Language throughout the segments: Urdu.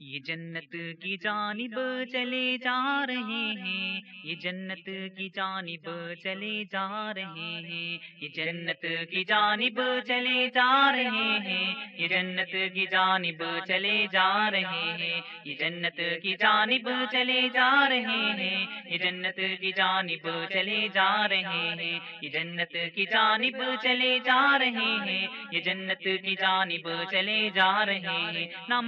یہ جنت کی جانب چلے جا رہے ہیں، یہ جنت کی جانب چلے جا رہے ہیں، یہ جنت کی جانب چلے جا رہے ہیں، یہ جنت کی جانب چلے جا رہے ہیں، یہ جنت کی جانب چلے جا رہے ہیں، یہ جنت کی جانب چلے جا رہے ہیں، یہ جنت کی جانب چلے جا رہے ہیں، یہ جنت کی جانب چلے جا رہے ہیں، نہ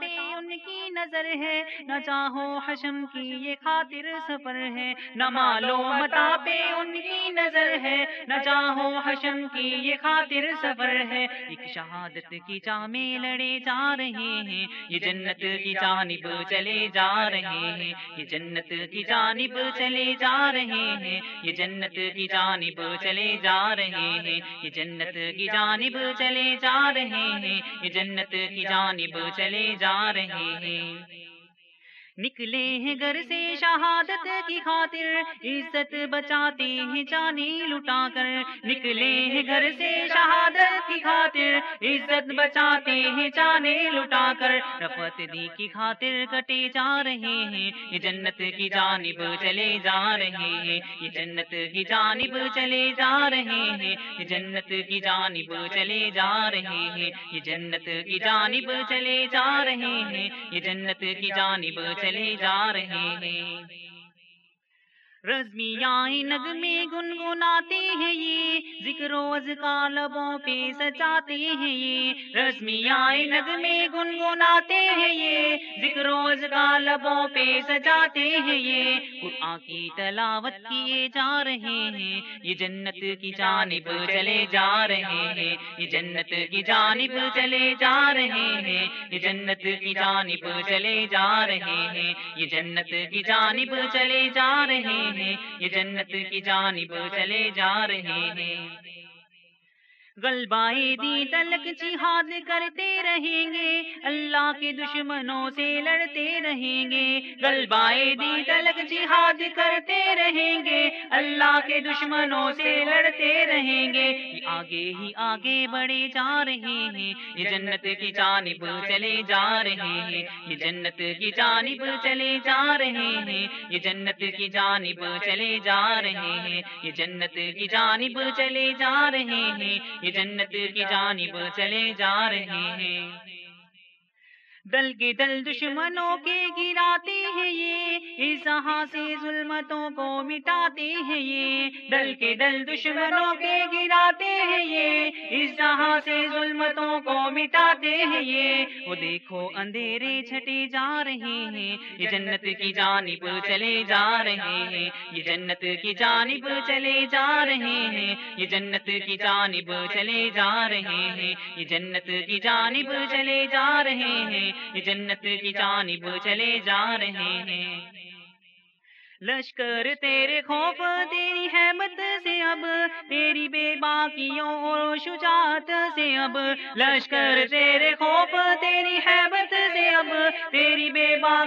پہ ان کی نظر ہے نہ چاہو حشم کی یہ خاطر سفر ہے۔ نہ مالو متا پہ ان کی نظر ہے، نہ چاہو حشم کی یہ خاطر سفر ہے۔ ایک شہادت کی جامع لڑے جا رہے ہیں، یہ جنت کی جانب چلے جا رہے ہیں۔ یہ جنت کی جانب چلے جا رہے ہیں، یہ جنت کی جانب چلے جا رہے ہیں۔ یہ جنت کی جانب چلے جا رہے ہیں، یہ جنت کی جانب چلے جا رہے ہیں۔ نکلے ہیں گھر سے شہادت کی خاطر، عزت بچاتے ہیں جانی لٹا کر۔ نکلے ہیں گھر سے شہادت کی خاطر، عزت بچاتے ہیں جانے لٹا کر۔ رفت دی کی خاطر کٹے جا رہے ہیں۔ یہ جنت کی جانب چلے جا رہے ہیں۔ یہ جنت کی جانب چلے جا رہے ہیں۔ یہ جنت کی جانب چلے جا رہے ہیں۔ یہ جنت کی جانب چلے جا رہے ہیں۔ یہ جنت کی جانب چلے جا رہے ہیں۔ رزمیاں نغمے گنگناتے ہیں یہ، ذکر و اذکار لبوں پہ سجاتے ہیں یہ۔ رزمیاں نغمے گنگناتے ہیں یہ، ذکر و اذکار لبوں پہ سجاتے ہیں یہ۔ قرآن کی تلاوت کیے جا رہے ہیں، یہ جنت کی جانب چلے جا رہے ہیں۔ یہ جنت کی جانب چلے جا رہے ہیں، یہ جنت کی جانب چلے جا رہے ہیں۔ یہ جنت کی جانب چلے جا رہے ہیں یہ جنت کی جانب چلے جا رہے ہیں۔ گلبائے دی تلک جہاد کرتے رہیں گے۔ اللہ کے دشمنوں سے لڑتے رہیں گے۔ گلبائے دی تلک جہاد کرتے رہیں گے۔ اللہ کے دشمنوں سے لڑتے رہیں گے۔ یہ آگے ہی آگے بڑھے جا رہے ہیں۔ یہ جنت کی جانب چلے جا رہے ہیں۔ یہ جنت کی جانب چلے جا رہے ہیں۔ یہ جنت کی جانب چلے جا رہے ہیں۔ یہ جنت کی جانب چلے جا رہے ہیں۔ یہ جنت کی جانب چلے جا رہے ہیں۔ دل کے دل دشمنوں کے گراتے ہیں یہ، اس سے ظلمتوں کو مٹاتے ہیں یہ۔ دل کے دل دشمنوں کے گراتے ہیں یہ، اس سے ظلمتوں کو مٹاتے ہیں یہ۔ وہ دیکھو اندھیرے چھٹے جا رہے ہیں یہ جنت کی جانب چلے جا رہے ہیں۔ یہ جنت کی جانب چلے جا رہے ہیں۔ یہ جنت کی جانب چلے جا رہے ہیں۔ یہ جنت کی جانب چلے جا رہے ہیں۔ یہ جنت کی جانب چلے جا رہے ہیں۔ لشکر تیرے خوف تیری حمت سے اب تیری بے باقیوں اور شجاعت سے اب۔ لشکر تیرے خوف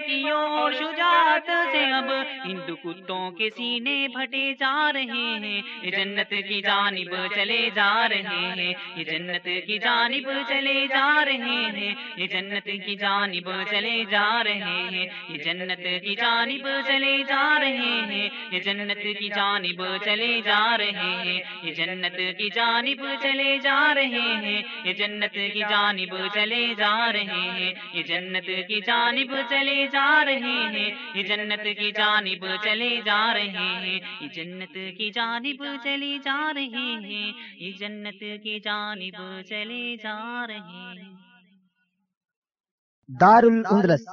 کیوں باقیوں اور شجاعت سے اب ہندو کتوں کے سینے پھٹے جا رہے ہیں۔ یہ جنت کی جانب چلے جا رہے ہیں۔ یہ جنت کی جانب چلے جا رہے ہیں۔ یہ جنت کی جانب چلے جا رہے ہیں۔ یہ جنت کی جانب چلے جا رہے ہیں۔ یہ جنت کی جانب چلے جا رہے ہیں۔ یہ جنت کی جانب چلے جا رہے ہیں۔ یہ جنت کی جانب چلے جا رہے ہیں۔ یہ جنت کی جانب چلے جا رہے رہے ہیں۔ یہ جنت کی جانب چلے جا رہے ہیں۔ یہ جنت کی جانب چلے جا رہے ہیں۔ یہ جنت کی جانب چلے جا رہے ہیں۔ دار الاندلس